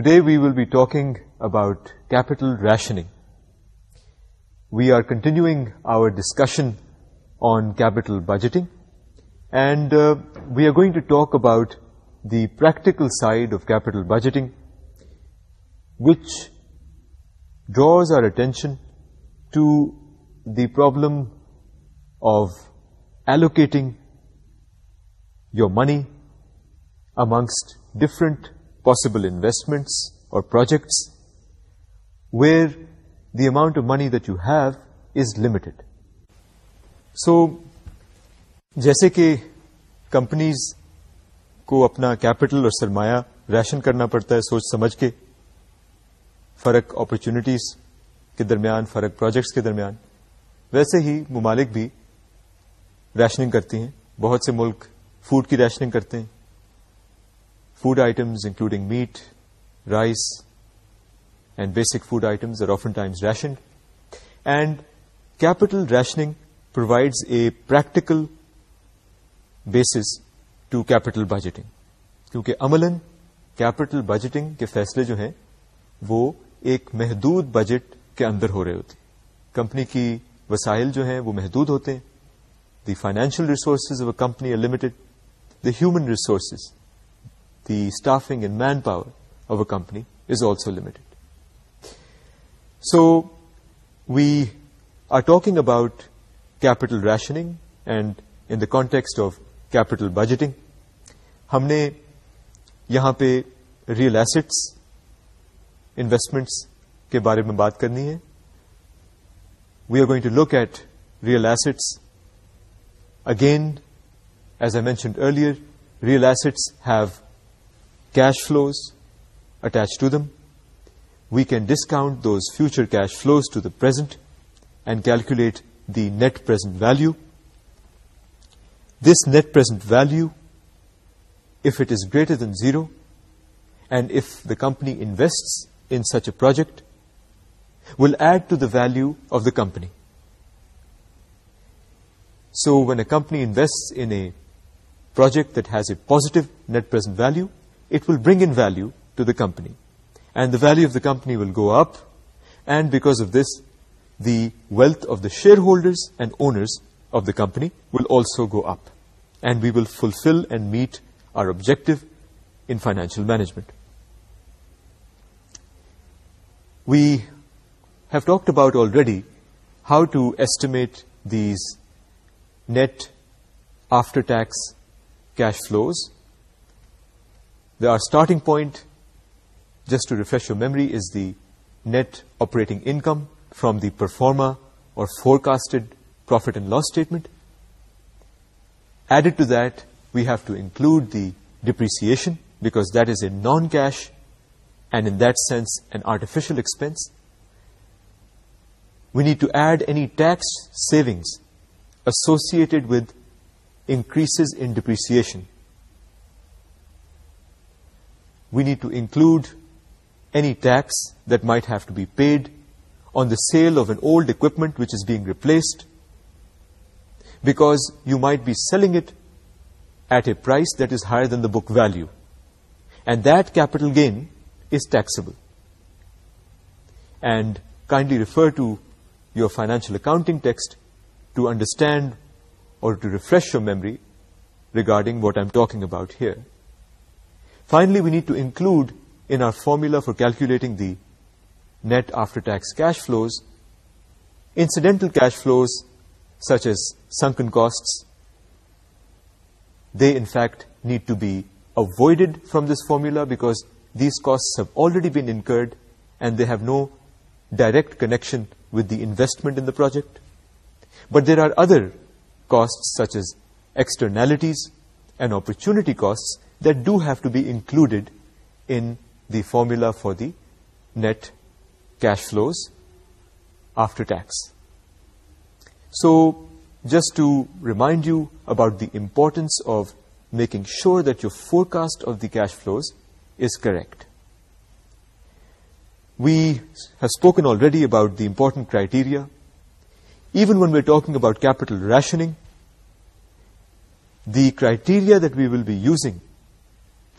Today we will be talking about capital rationing. We are continuing our discussion on capital budgeting and uh, we are going to talk about the practical side of capital budgeting which draws our attention to the problem of allocating your money amongst different possible investments or projects where the amount of money that you have is limited. So, جیسے کہ companies کو اپنا capital اور سرمایہ ریشن کرنا پڑتا ہے سوچ سمجھ کے فرق اپرچونیٹیز کے درمیان فرق پروجیکٹس کے درمیان ویسے ہی ممالک بھی ریشننگ کرتی ہیں بہت سے ملک فوڈ کی ریشننگ کرتے ہیں food items including meat rice and basic food items are often times ration and capital rationing provides a practical basis to capital budgeting کیونکہ عملاً کیپٹل بجٹنگ کے فیصلے جو ہیں وہ ایک محدود بجٹ کے اندر ہو رہے ہوتے کمپنی کی وسائل جو ہیں وہ محدود ہوتے ہیں the financial resources of a company limited the human resources the staffing and manpower of a company is also limited. So we are talking about capital rationing and in the context of capital budgeting. ہم نے یہاں پہ real assets investments کے بارے میں بات کرنی ہے we are going to look real assets. Assets again as I mentioned earlier real assets cash flows attached to them. We can discount those future cash flows to the present and calculate the net present value. This net present value, if it is greater than zero, and if the company invests in such a project, will add to the value of the company. So when a company invests in a project that has a positive net present value, it will bring in value to the company. And the value of the company will go up, and because of this, the wealth of the shareholders and owners of the company will also go up. And we will fulfill and meet our objective in financial management. We have talked about already how to estimate these net after-tax cash flows, our starting point just to refresh your memory is the net operating income from the performer or forecasted profit and loss statement added to that we have to include the depreciation because that is a non-cash and in that sense an artificial expense we need to add any tax savings associated with increases in depreciation we need to include any tax that might have to be paid on the sale of an old equipment which is being replaced because you might be selling it at a price that is higher than the book value. And that capital gain is taxable. And kindly refer to your financial accounting text to understand or to refresh your memory regarding what I'm talking about here. Finally, we need to include in our formula for calculating the net after-tax cash flows, incidental cash flows such as sunken costs. They in fact need to be avoided from this formula because these costs have already been incurred and they have no direct connection with the investment in the project. But there are other costs such as externalities and opportunity costs that do have to be included in the formula for the net cash flows after tax. So just to remind you about the importance of making sure that your forecast of the cash flows is correct. We have spoken already about the important criteria. Even when we're talking about capital rationing, the criteria that we will be using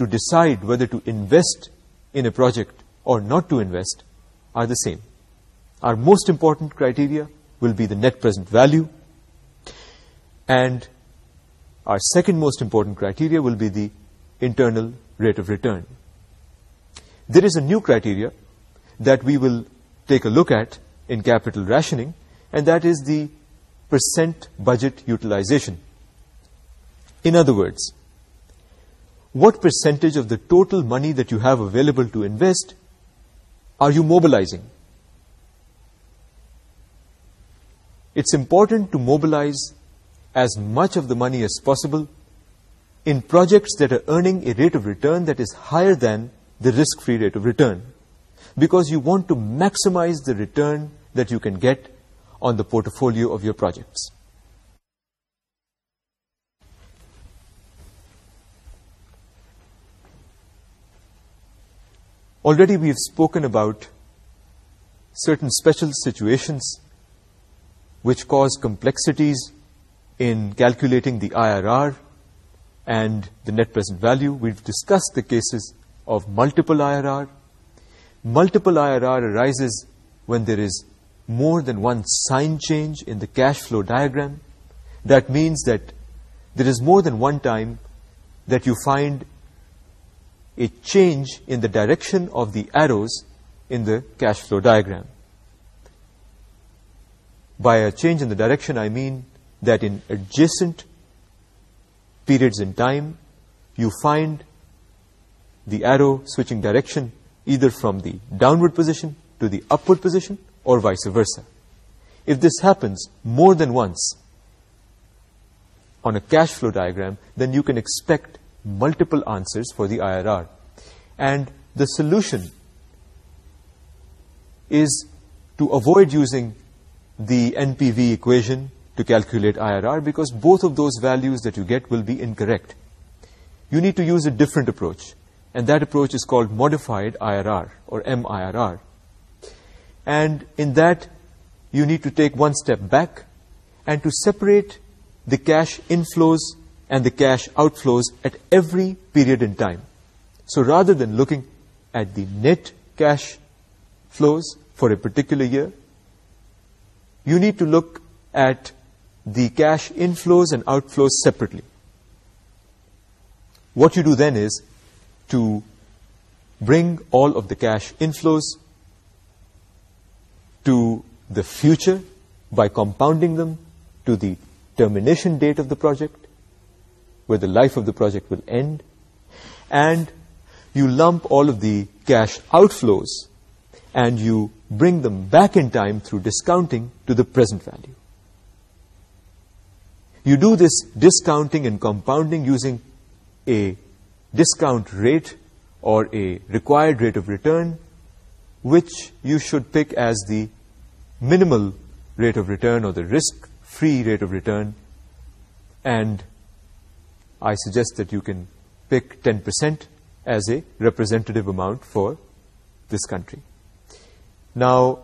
to decide whether to invest in a project or not to invest are the same. Our most important criteria will be the net present value and our second most important criteria will be the internal rate of return. There is a new criteria that we will take a look at in capital rationing and that is the percent budget utilization. In other words, what percentage of the total money that you have available to invest are you mobilizing? It's important to mobilize as much of the money as possible in projects that are earning a rate of return that is higher than the risk-free rate of return because you want to maximize the return that you can get on the portfolio of your projects. Already we have spoken about certain special situations which cause complexities in calculating the IRR and the net present value. We've discussed the cases of multiple IRR. Multiple IRR arises when there is more than one sign change in the cash flow diagram. That means that there is more than one time that you find a change in the direction of the arrows in the cash flow diagram. By a change in the direction, I mean that in adjacent periods in time, you find the arrow switching direction either from the downward position to the upward position or vice versa. If this happens more than once on a cash flow diagram, then you can expect multiple answers for the IRR. And the solution is to avoid using the NPV equation to calculate IRR because both of those values that you get will be incorrect. You need to use a different approach and that approach is called modified IRR or MIRR. And in that, you need to take one step back and to separate the cash inflows and the cash outflows at every period in time. So rather than looking at the net cash flows for a particular year, you need to look at the cash inflows and outflows separately. What you do then is to bring all of the cash inflows to the future by compounding them to the termination date of the project where the life of the project will end, and you lump all of the cash outflows and you bring them back in time through discounting to the present value. You do this discounting and compounding using a discount rate or a required rate of return, which you should pick as the minimal rate of return or the risk-free rate of return, and I suggest that you can pick 10% as a representative amount for this country. Now,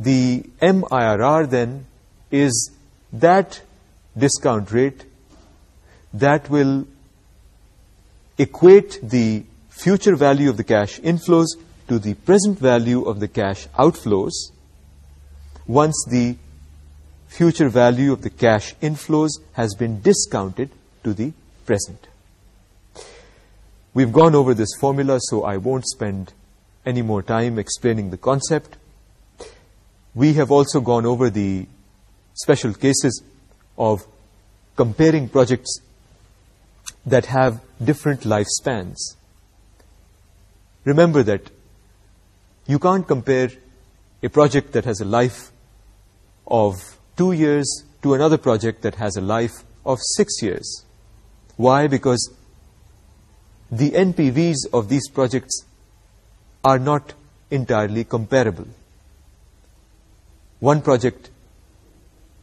the MIRR then is that discount rate that will equate the future value of the cash inflows to the present value of the cash outflows once the future value of the cash inflows has been discounted to the present. We've gone over this formula, so I won't spend any more time explaining the concept. We have also gone over the special cases of comparing projects that have different lifespans. Remember that you can't compare a project that has a life of two years to another project that has a life of six years. Why? Because the NPVs of these projects are not entirely comparable. One project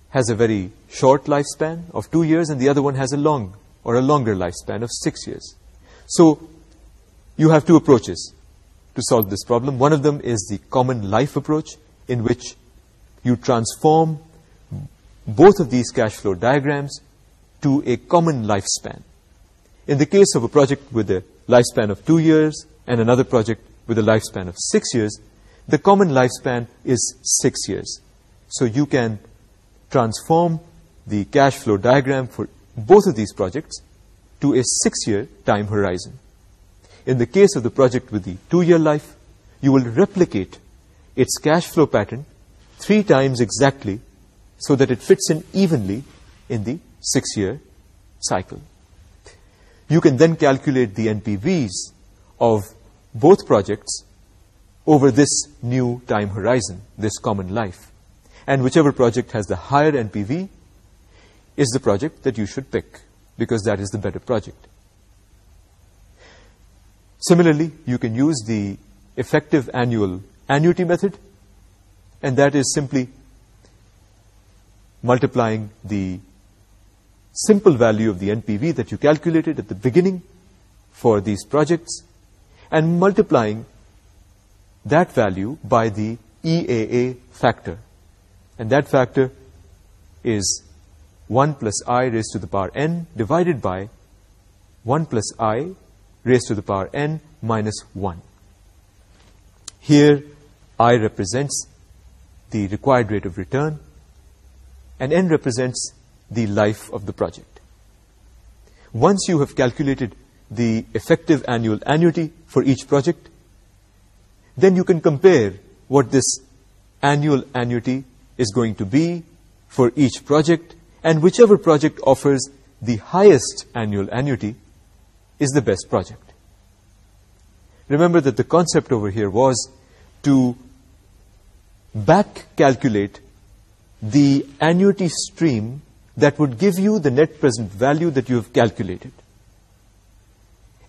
has a very short lifespan of two years and the other one has a long or a longer lifespan of six years. So you have two approaches to solve this problem. One of them is the common life approach in which you transform both of these cash flow diagrams to a common lifespan. In the case of a project with a lifespan of two years and another project with a lifespan of six years, the common lifespan is six years. So you can transform the cash flow diagram for both of these projects to a six-year time horizon. In the case of the project with the two-year life, you will replicate its cash flow pattern three times exactly so that it fits in evenly in the six-year cycle. You can then calculate the NPVs of both projects over this new time horizon, this common life. And whichever project has the higher NPV is the project that you should pick because that is the better project. Similarly, you can use the effective annual annuity method and that is simply multiplying the simple value of the NPV that you calculated at the beginning for these projects and multiplying that value by the EAA factor. And that factor is 1 plus i raised to the power n divided by 1 plus i raised to the power n minus 1. Here, i represents the required rate of return and n represents the life of the project. Once you have calculated the effective annual annuity for each project, then you can compare what this annual annuity is going to be for each project, and whichever project offers the highest annual annuity is the best project. Remember that the concept over here was to back-calculate the annuity stream that would give you the net present value that you have calculated.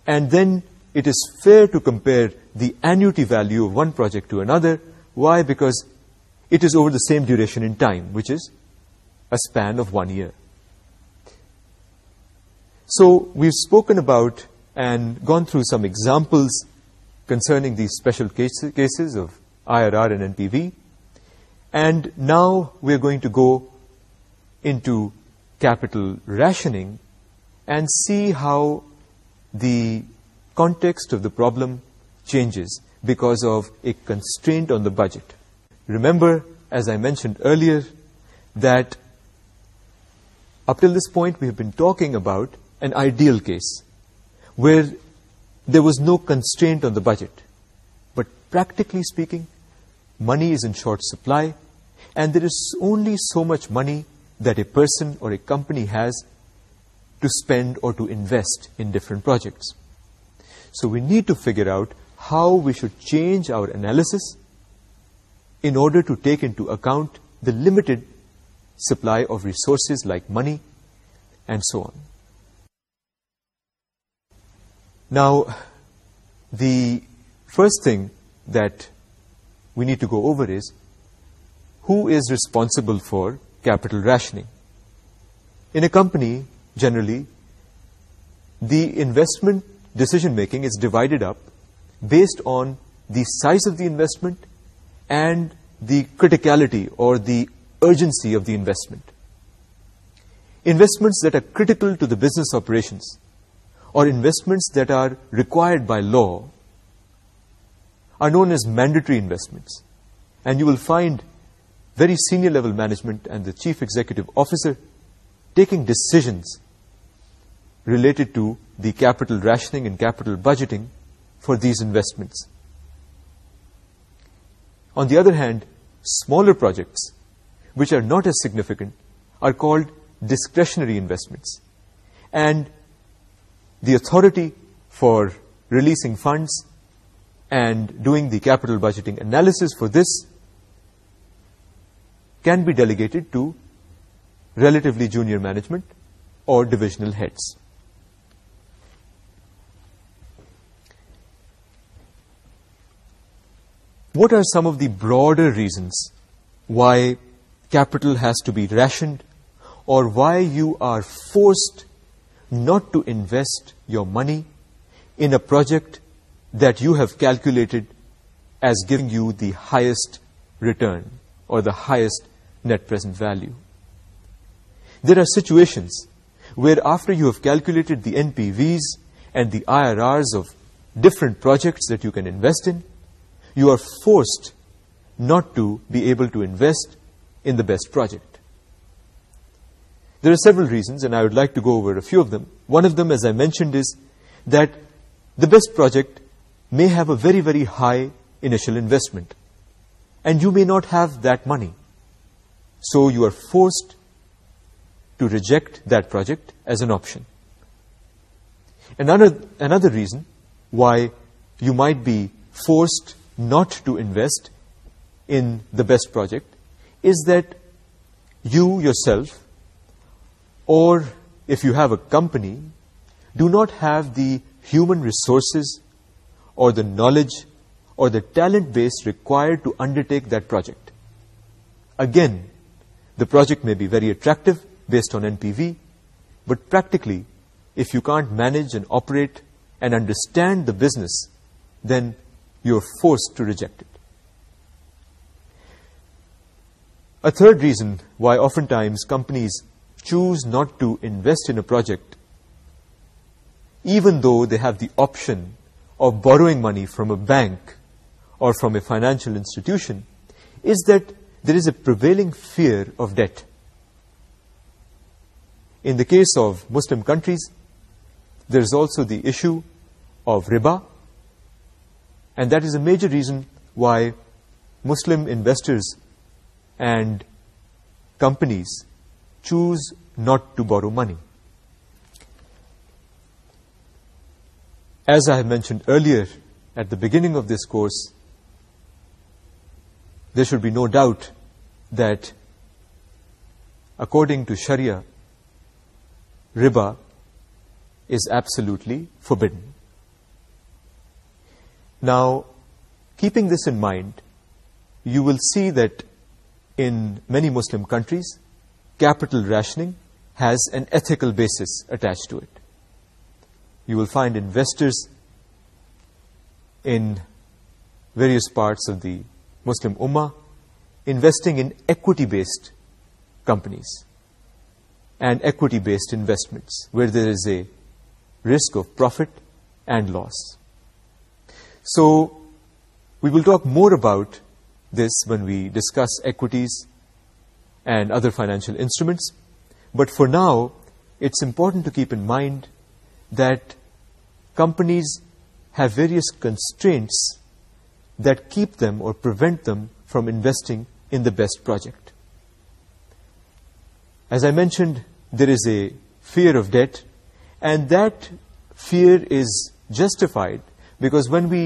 And then it is fair to compare the annuity value of one project to another. Why? Because it is over the same duration in time, which is a span of one year. So we've spoken about and gone through some examples concerning these special cases of IRR and NPV. And now we're going to go into capital rationing and see how the context of the problem changes because of a constraint on the budget. Remember, as I mentioned earlier, that up till this point we have been talking about an ideal case where there was no constraint on the budget. But practically speaking, money is in short supply and there is only so much money that a person or a company has to spend or to invest in different projects. So we need to figure out how we should change our analysis in order to take into account the limited supply of resources like money and so on. Now, the first thing that we need to go over is who is responsible for capital rationing. In a company, generally, the investment decision-making is divided up based on the size of the investment and the criticality or the urgency of the investment. Investments that are critical to the business operations or investments that are required by law are known as mandatory investments. And you will find very senior level management and the chief executive officer taking decisions related to the capital rationing and capital budgeting for these investments. On the other hand, smaller projects, which are not as significant, are called discretionary investments. And the authority for releasing funds and doing the capital budgeting analysis for this can be delegated to relatively junior management or divisional heads. What are some of the broader reasons why capital has to be rationed or why you are forced not to invest your money in a project that you have calculated as giving you the highest return or the highest net present value. There are situations where after you have calculated the NPVs and the IRRs of different projects that you can invest in, you are forced not to be able to invest in the best project. There are several reasons, and I would like to go over a few of them. One of them, as I mentioned, is that the best project may have a very, very high initial investment. And you may not have that money. So you are forced to reject that project as an option. Another, another reason why you might be forced not to invest in the best project is that you yourself or if you have a company do not have the human resources or the knowledge or the talent base required to undertake that project. Again, the project may be very attractive based on NPV, but practically, if you can't manage and operate and understand the business, then you're forced to reject it. A third reason why oftentimes companies choose not to invest in a project, even though they have the option of borrowing money from a bank or from a financial institution is that there is a prevailing fear of debt. In the case of Muslim countries, there is also the issue of riba, and that is a major reason why Muslim investors and companies choose not to borrow money. as I have mentioned earlier at the beginning of this course, there should be no doubt that according to Sharia, riba is absolutely forbidden. Now, keeping this in mind, you will see that in many Muslim countries, capital rationing has an ethical basis attached to it you will find investors in various parts of the Muslim Ummah investing in equity-based companies and equity-based investments where there is a risk of profit and loss. So we will talk more about this when we discuss equities and other financial instruments. But for now, it's important to keep in mind that companies have various constraints that keep them or prevent them from investing in the best project. As I mentioned, there is a fear of debt, and that fear is justified because when we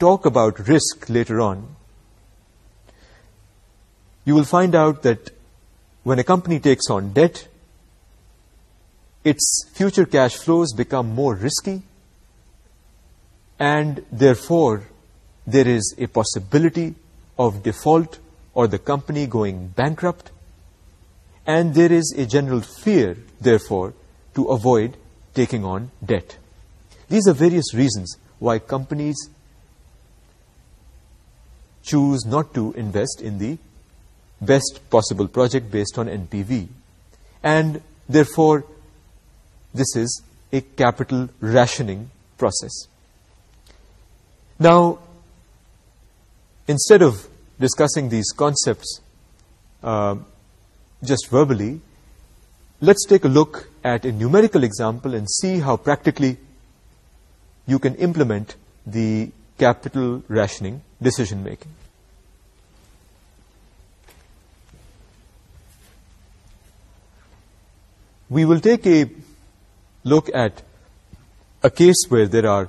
talk about risk later on, you will find out that when a company takes on debt, its future cash flows become more risky, and therefore there is a possibility of default or the company going bankrupt and there is a general fear therefore to avoid taking on debt. These are various reasons why companies choose not to invest in the best possible project based on NPV and therefore this is a capital rationing process. Now, instead of discussing these concepts uh, just verbally, let's take a look at a numerical example and see how practically you can implement the capital rationing decision making. We will take a look at a case where there are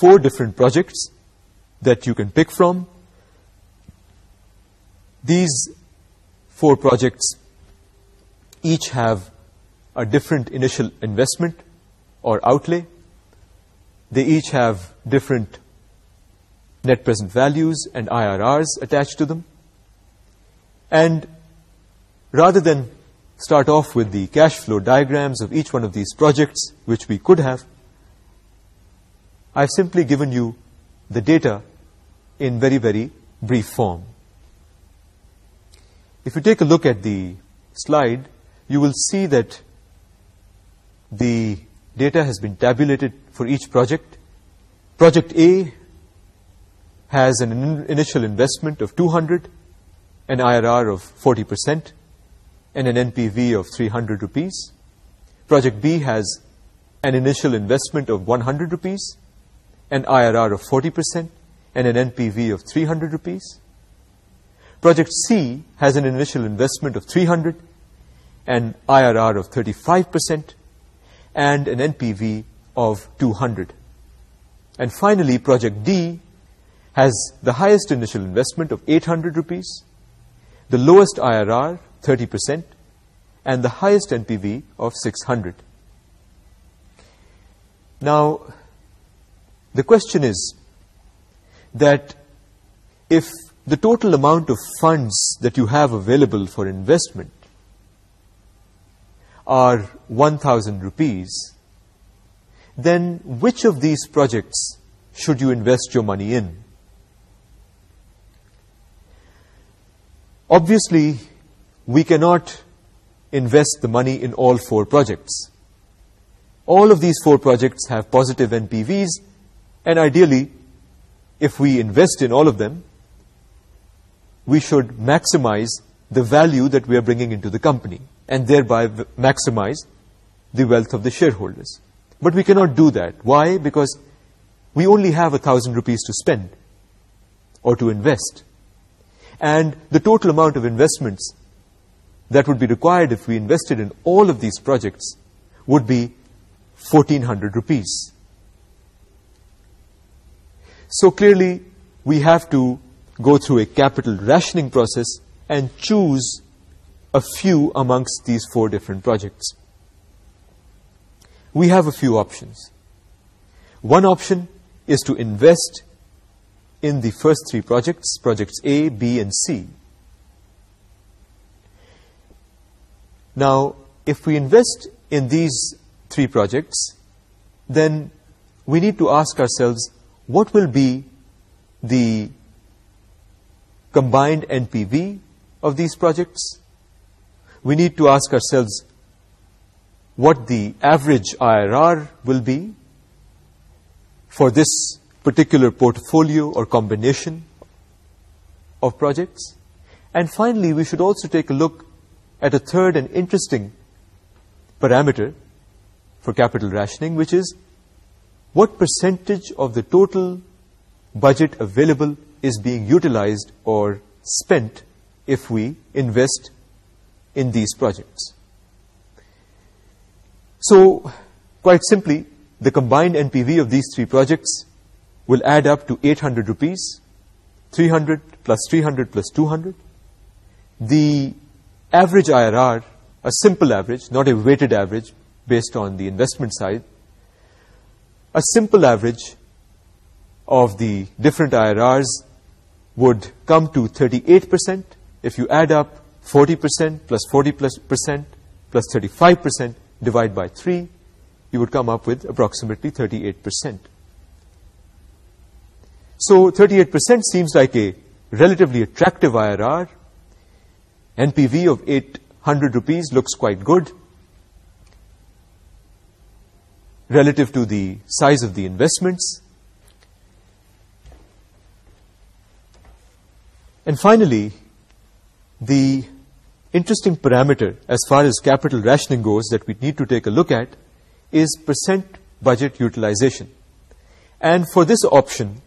four different projects that you can pick from. These four projects each have a different initial investment or outlay. They each have different net present values and IRRs attached to them. And rather than start off with the cash flow diagrams of each one of these projects, which we could have, I've simply given you the data in very, very brief form. If you take a look at the slide, you will see that the data has been tabulated for each project. Project A has an initial investment of 200, an IRR of 40%, and an NPV of 300 rupees. Project B has an initial investment of 100 rupees, an IRR of 40% and an NPV of 300 rupees. Project C has an initial investment of 300, an IRR of 35% and an NPV of 200. And finally, Project D has the highest initial investment of 800 rupees, the lowest IRR 30% and the highest NPV of 600. Now, the question is that if the total amount of funds that you have available for investment are 1,000 rupees, then which of these projects should you invest your money in? Obviously, we cannot invest the money in all four projects. All of these four projects have positive NPVs, and ideally if we invest in all of them we should maximize the value that we are bringing into the company and thereby maximize the wealth of the shareholders but we cannot do that why because we only have a thousand rupees to spend or to invest and the total amount of investments that would be required if we invested in all of these projects would be 1400 rupees so clearly, we have to go through a capital rationing process and choose a few amongst these four different projects. We have a few options. One option is to invest in the first three projects, projects A, B, and C. Now, if we invest in these three projects, then we need to ask ourselves, what will be the combined NPV of these projects? We need to ask ourselves what the average IRR will be for this particular portfolio or combination of projects. And finally, we should also take a look at a third and interesting parameter for capital rationing, which is what percentage of the total budget available is being utilized or spent if we invest in these projects. So, quite simply, the combined NPV of these three projects will add up to 800 rupees, 300 plus 300 plus 200. The average IRR, a simple average, not a weighted average based on the investment side, a simple average of the different IRRs would come to 38% if you add up 40% 40% plus, 35% divide by 3, you would come up with approximately 38%. So 38% seems like a relatively attractive IRR. NPV of 800 rupees looks quite good. relative to the size of the investments. And finally, the interesting parameter as far as capital rationing goes that we need to take a look at is percent budget utilization. And for this option,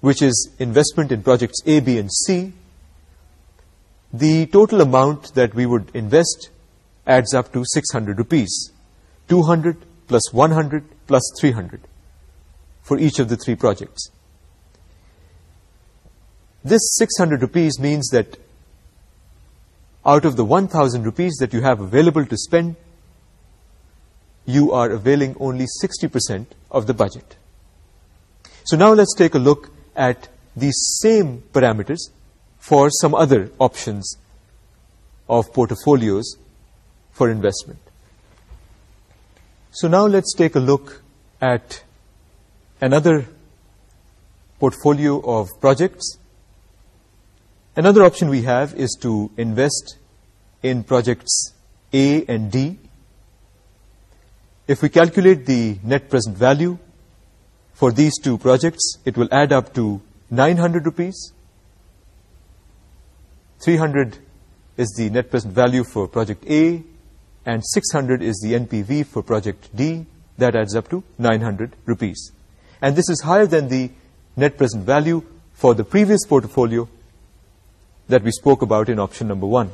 which is investment in projects A, B, and C, the total amount that we would invest adds up to 600 rupees. 200 plus 100 plus 300 for each of the three projects. This 600 rupees means that out of the 1,000 rupees that you have available to spend, you are availing only 60% of the budget. So now let's take a look at these same parameters for some other options of portfolios for investment. So now let's take a look at another portfolio of projects. Another option we have is to invest in projects A and D. If we calculate the net present value for these two projects, it will add up to 900 rupees. 300 is the net present value for project A, and 600 is the NPV for project D that adds up to 900 rupees and this is higher than the net present value for the previous portfolio that we spoke about in option number one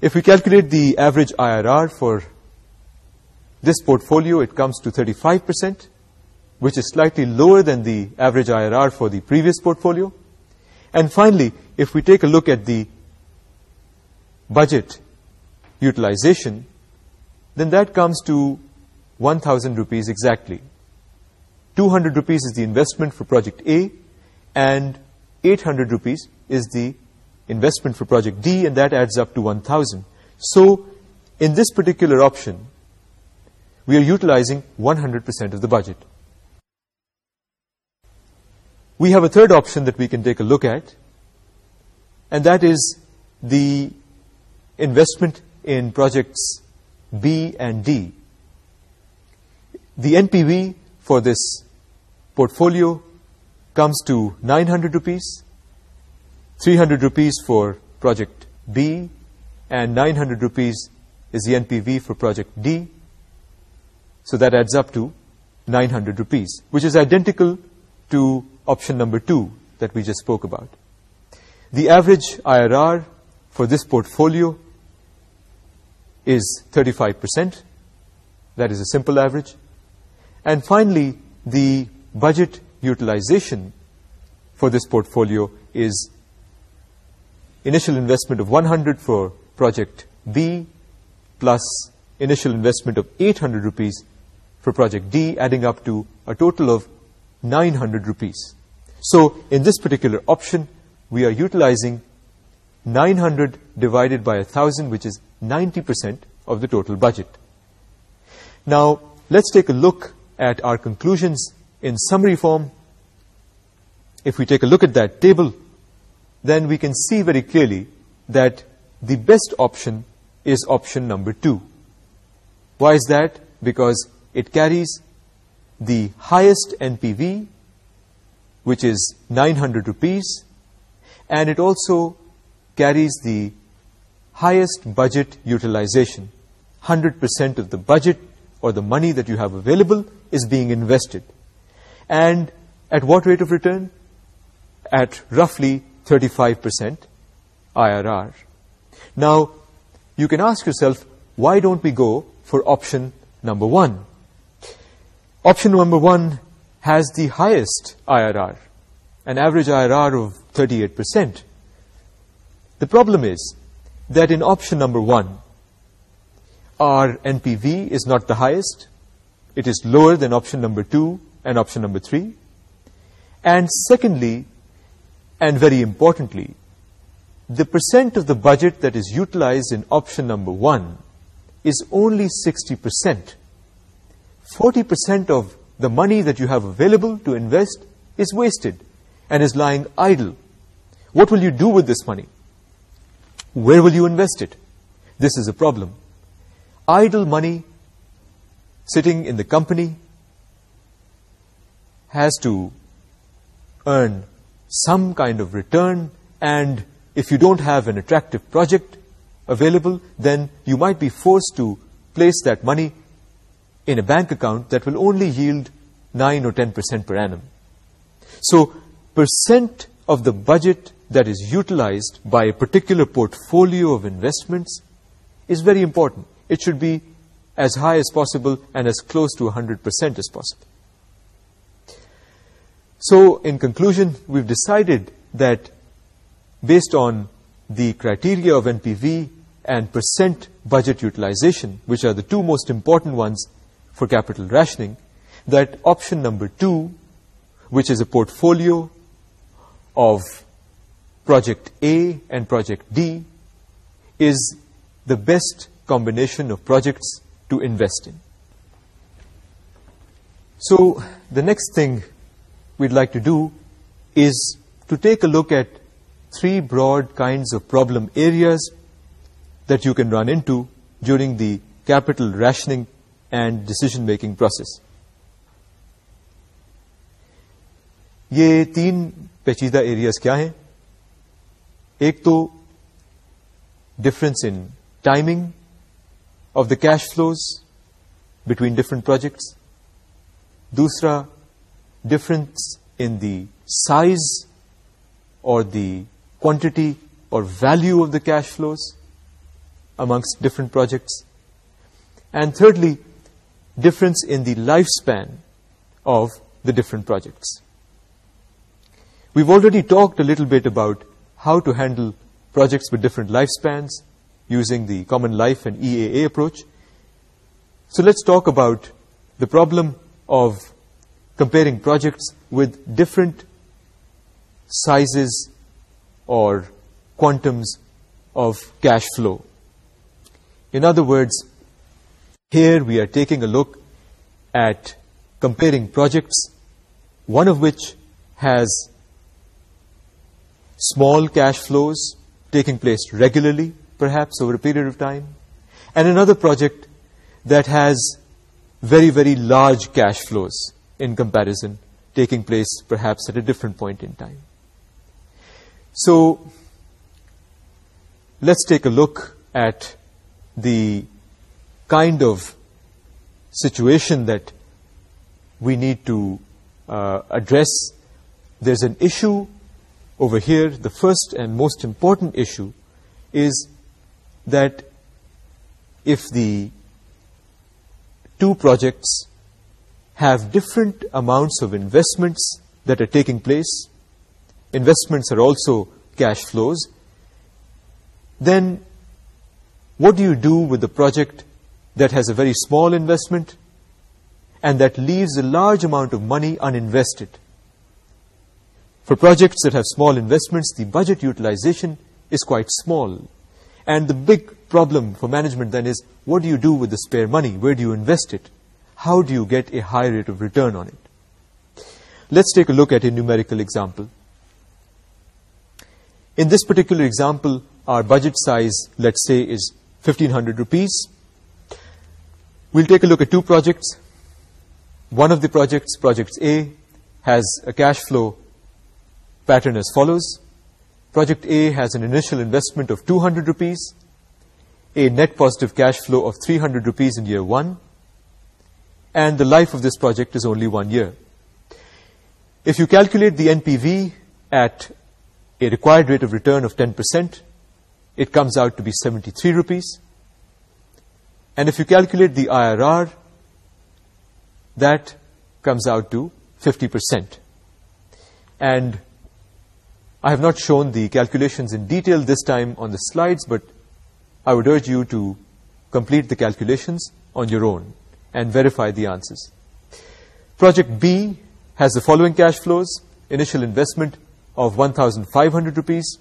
if we calculate the average IRR for this portfolio it comes to 35 percent which is slightly lower than the average IRR for the previous portfolio and finally if we take a look at the budget utilization, then that comes to 1,000 rupees exactly. 200 rupees is the investment for project A, and 800 rupees is the investment for project D, and that adds up to 1,000. So, in this particular option, we are utilizing 100% of the budget. We have a third option that we can take a look at, and that is the investment in projects B and D. The NPV for this portfolio comes to 900 rupees, 300 rupees for project B, and 900 rupees is the NPV for project D. So that adds up to 900 rupees, which is identical to option number two that we just spoke about. The average IRR for this portfolio is 35%. That is a simple average. And finally, the budget utilization for this portfolio is initial investment of 100 for project B plus initial investment of 800 rupees for project D, adding up to a total of 900 rupees. So in this particular option, we are utilizing 900 divided by 1,000, which is 90% of the total budget. Now, let's take a look at our conclusions in summary form. If we take a look at that table, then we can see very clearly that the best option is option number two. Why is that? Because it carries the highest NPV, which is 900 rupees, and it also carries the highest budget utilization. 100% of the budget or the money that you have available is being invested. And at what rate of return? At roughly 35% IRR. Now, you can ask yourself, why don't we go for option number one? Option number one has the highest IRR, an average IRR of thirty-eight percent. The problem is that in option number one, our NPV is not the highest. It is lower than option number two and option number three. And secondly, and very importantly, the percent of the budget that is utilized in option number one is only 60%. 40% of the money that you have available to invest is wasted and is lying idle. What will you do with this money? Where will you invest it? This is a problem. Idle money sitting in the company has to earn some kind of return and if you don't have an attractive project available, then you might be forced to place that money in a bank account that will only yield 9 or 10% per annum. So, percent of the budget that is utilized by a particular portfolio of investments is very important. It should be as high as possible and as close to 100% as possible. So, in conclusion, we've decided that based on the criteria of NPV and percent budget utilization, which are the two most important ones for capital rationing, that option number two, which is a portfolio of project A and project D is the best combination of projects to invest in. So the next thing we'd like to do is to take a look at three broad kinds of problem areas that you can run into during the capital rationing and decision-making process. یہ تین پیچیدہ areas کیا ہیں ایک تو difference in timing of the cash flows between different projects دوسرا difference in the size اور the quantity اور value of the cash flows among different projects and thirdly difference in the life span of the different projects we've already talked little bit about how to handle projects with different lifespans using the common life and EAA approach. So let's talk about the problem of comparing projects with different sizes or quantums of cash flow. In other words, here we are taking a look at comparing projects, one of which has small cash flows taking place regularly, perhaps over a period of time, and another project that has very, very large cash flows in comparison taking place perhaps at a different point in time. So let's take a look at the kind of situation that we need to uh, address. There's an issue over here, the first and most important issue is that if the two projects have different amounts of investments that are taking place, investments are also cash flows, then what do you do with the project that has a very small investment and that leaves a large amount of money uninvested? For projects that have small investments, the budget utilization is quite small. And the big problem for management then is, what do you do with the spare money? Where do you invest it? How do you get a high rate of return on it? Let's take a look at a numerical example. In this particular example, our budget size, let's say, is 1500 rupees. We'll take a look at two projects. One of the projects, Project A, has a cash flow pattern as follows. Project A has an initial investment of 200 rupees, a net positive cash flow of 300 rupees in year 1, and the life of this project is only one year. If you calculate the NPV at a required rate of return of 10%, it comes out to be 73 rupees. And if you calculate the IRR, that comes out to 50%. And I have not shown the calculations in detail this time on the slides, but I would urge you to complete the calculations on your own and verify the answers. Project B has the following cash flows. Initial investment of 1,500 rupees.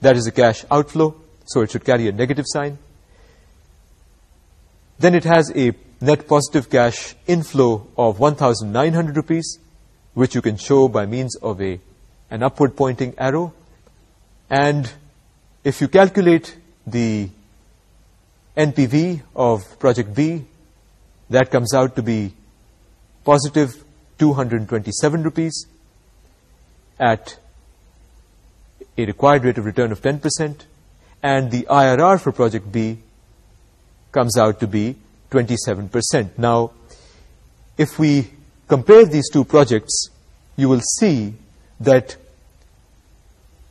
That is a cash outflow, so it should carry a negative sign. Then it has a net positive cash inflow of 1,900 rupees, which you can show by means of a an upward pointing arrow and if you calculate the NPV of project B that comes out to be positive 227 rupees at a required rate of return of 10% and the IRR for project B comes out to be 27%. Now, if we compare these two projects, you will see that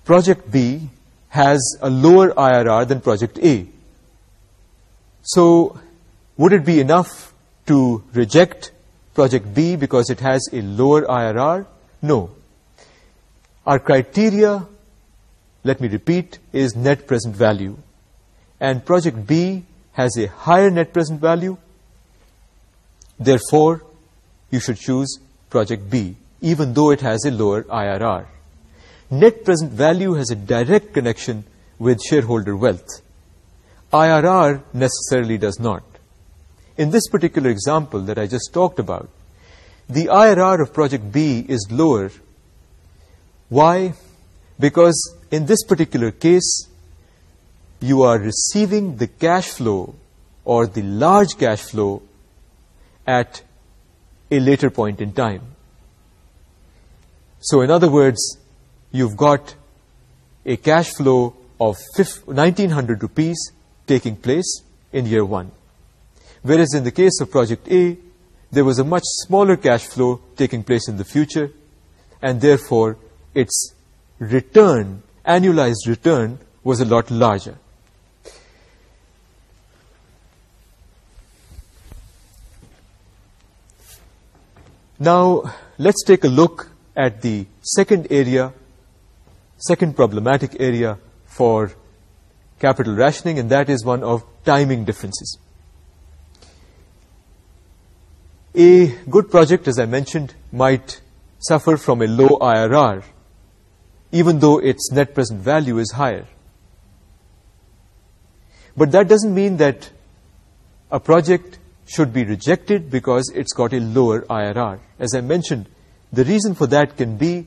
project B has a lower IRR than project A. So would it be enough to reject project B because it has a lower IRR? No. Our criteria, let me repeat, is net present value. And project B has a higher net present value. Therefore, you should choose project B even though it has a lower IRR. Net present value has a direct connection with shareholder wealth. IRR necessarily does not. In this particular example that I just talked about, the IRR of project B is lower. Why? Because in this particular case, you are receiving the cash flow or the large cash flow at a later point in time. So in other words, you've got a cash flow of 1900 rupees taking place in year one. Whereas in the case of project A, there was a much smaller cash flow taking place in the future, and therefore its return, annualized return, was a lot larger. Now, let's take a look at the second area, second problematic area for capital rationing, and that is one of timing differences. A good project, as I mentioned, might suffer from a low IRR, even though its net present value is higher. But that doesn't mean that a project should be rejected because it's got a lower IRR. As I mentioned, the reason for that can be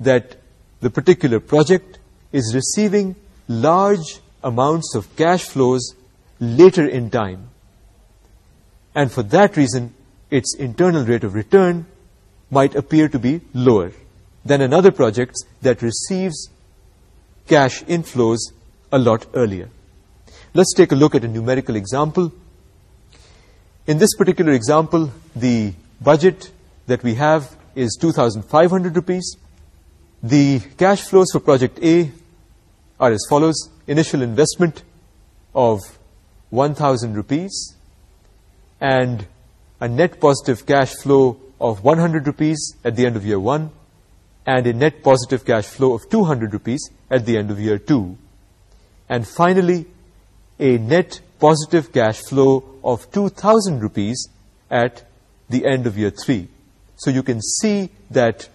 that the particular project is receiving large amounts of cash flows later in time. And for that reason, its internal rate of return might appear to be lower than another project that receives cash inflows a lot earlier. Let's take a look at a numerical example. In this particular example, the budget that we have is 2,500 rupees. The cash flows for project A are as follows. Initial investment of 1,000 rupees and a net positive cash flow of 100 rupees at the end of year 1 and a net positive cash flow of 200 rupees at the end of year 2. And finally, a net positive cash flow of 2,000 rupees at the end of year 3. So you can see that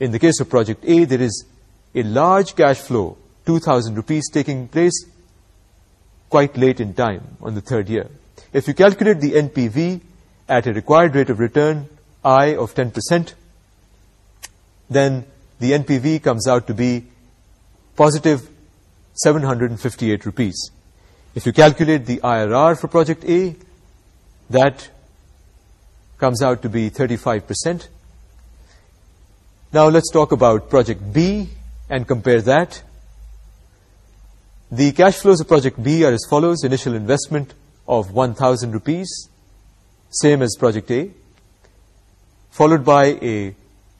in the case of project A, there is a large cash flow, 2,000 rupees, taking place quite late in time on the third year. If you calculate the NPV at a required rate of return, I of 10%, then the NPV comes out to be positive 758 rupees. If you calculate the IRR for project A, that comes out to be 35%. Now let's talk about project B and compare that. The cash flows of project B are as follows. Initial investment of 1,000 rupees, same as project A, followed by a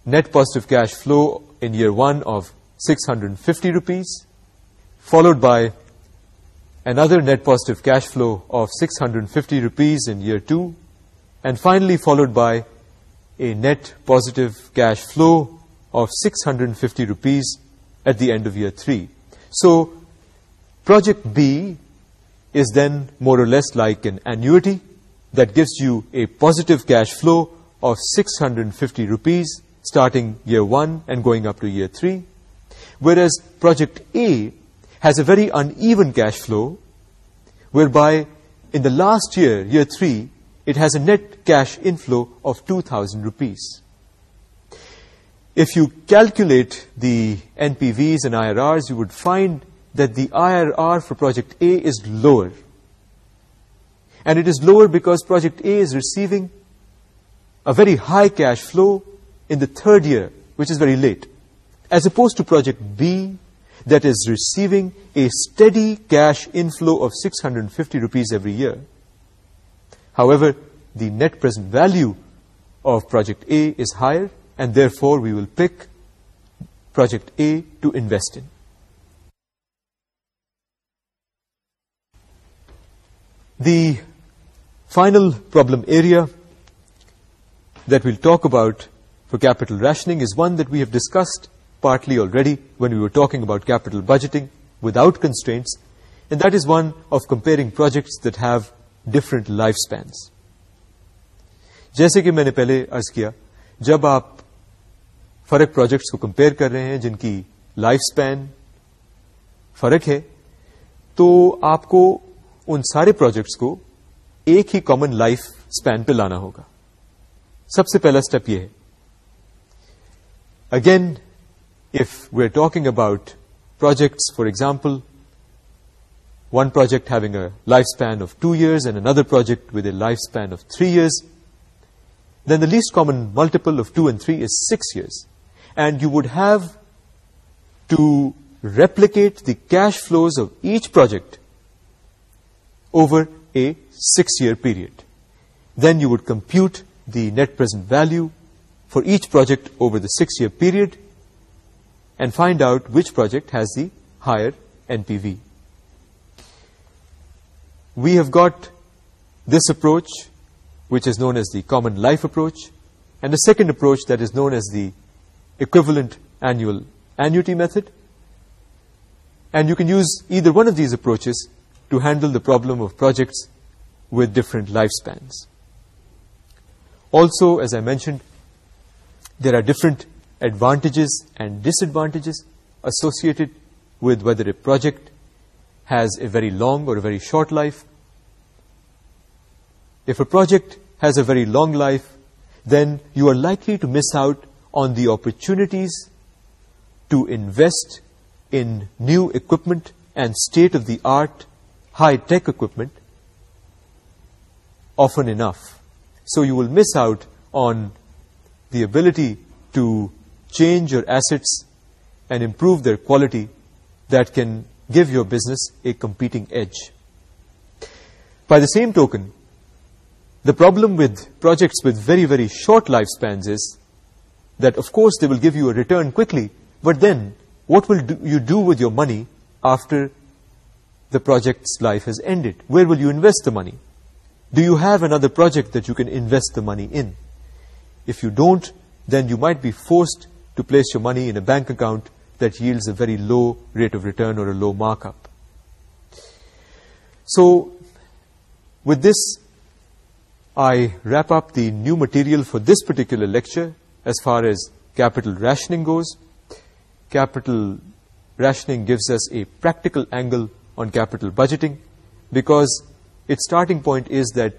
net positive cash flow in year one of 650 rupees, followed by another net positive cash flow of 650 rupees in year two, and finally followed by a net positive cash flow of 650 rupees at the end of year 3. So project B is then more or less like an annuity that gives you a positive cash flow of 650 rupees starting year 1 and going up to year 3. Whereas project A has a very uneven cash flow, whereby in the last year, year 3, it has a net cash inflow of 2,000 rupees. If you calculate the NPVs and IRRs, you would find that the IRR for Project A is lower. And it is lower because Project A is receiving a very high cash flow in the third year, which is very late, as opposed to Project B that is receiving a steady cash inflow of 650 rupees every year. However, the net present value of project A is higher, and therefore we will pick project A to invest in. The final problem area that we'll talk about for capital rationing is one that we have discussed partly already when we were talking about capital budgeting without constraints, and that is one of comparing projects that have different life spans جیسے کہ میں نے پہلے ارض کیا جب آپ فرق پروجیکٹس کو کمپیئر کر رہے ہیں جن کی لائف اسپین فرق ہے تو آپ کو ان سارے پروجیکٹس کو ایک ہی کامن لائف اسپین پہ لانا ہوگا سب سے پہلا اسٹیپ یہ ہے again if we are talking about projects for example one project having a lifespan of two years and another project with a lifespan of three years, then the least common multiple of two and three is six years. And you would have to replicate the cash flows of each project over a six-year period. Then you would compute the net present value for each project over the six-year period and find out which project has the higher NPV we have got this approach which is known as the common life approach and the second approach that is known as the equivalent annual annuity method and you can use either one of these approaches to handle the problem of projects with different lifespans. Also, as I mentioned, there are different advantages and disadvantages associated with whether a project has a very long or a very short life. If a project has a very long life, then you are likely to miss out on the opportunities to invest in new equipment and state-of-the-art high-tech equipment often enough. So you will miss out on the ability to change your assets and improve their quality that can give your business a competing edge. By the same token, the problem with projects with very, very short lifespans is that of course they will give you a return quickly, but then what will do you do with your money after the project's life has ended? Where will you invest the money? Do you have another project that you can invest the money in? If you don't, then you might be forced to place your money in a bank account that yields a very low rate of return or a low markup. So with this, I wrap up the new material for this particular lecture as far as capital rationing goes. Capital rationing gives us a practical angle on capital budgeting because its starting point is that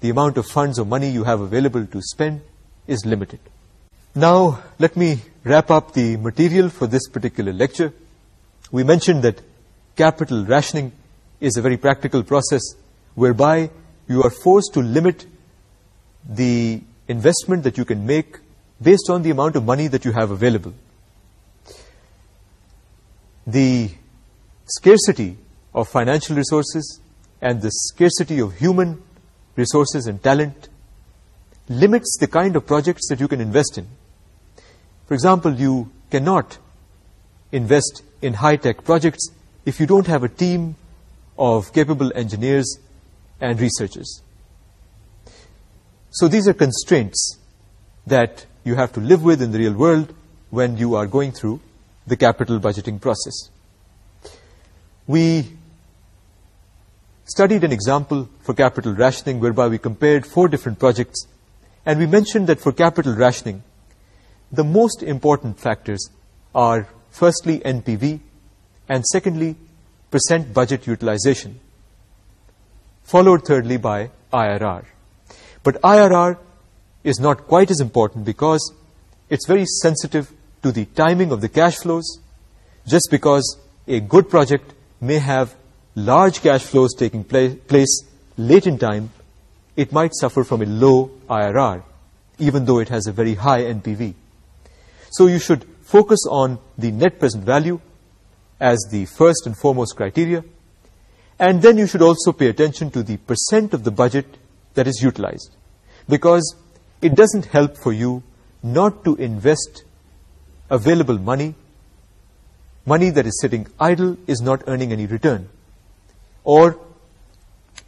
the amount of funds or money you have available to spend is limited. Now, let me wrap up the material for this particular lecture. We mentioned that capital rationing is a very practical process whereby you are forced to limit the investment that you can make based on the amount of money that you have available. The scarcity of financial resources and the scarcity of human resources and talent limits the kind of projects that you can invest in. For example, you cannot invest in high-tech projects if you don't have a team of capable engineers and researchers. So these are constraints that you have to live with in the real world when you are going through the capital budgeting process. We studied an example for capital rationing whereby we compared four different projects and we mentioned that for capital rationing, the most important factors are firstly NPV and secondly percent budget utilization followed thirdly by IRR but IRR is not quite as important because it's very sensitive to the timing of the cash flows just because a good project may have large cash flows taking place late in time it might suffer from a low IRR even though it has a very high NPV so you should focus on the net present value as the first and foremost criteria. And then you should also pay attention to the percent of the budget that is utilized. Because it doesn't help for you not to invest available money. Money that is sitting idle is not earning any return. Or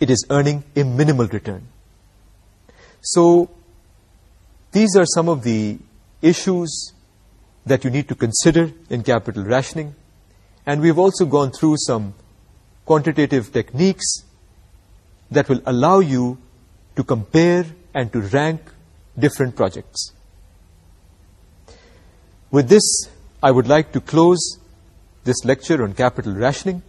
it is earning a minimal return. So these are some of the issues that you need to consider in capital rationing. And we've also gone through some quantitative techniques that will allow you to compare and to rank different projects. With this, I would like to close this lecture on capital rationing.